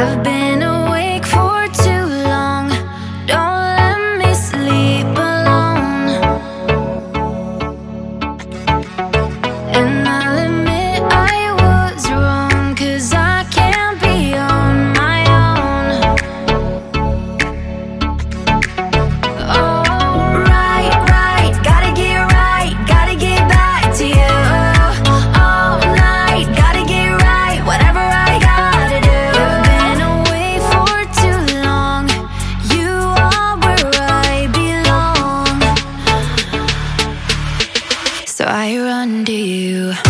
I've been To you.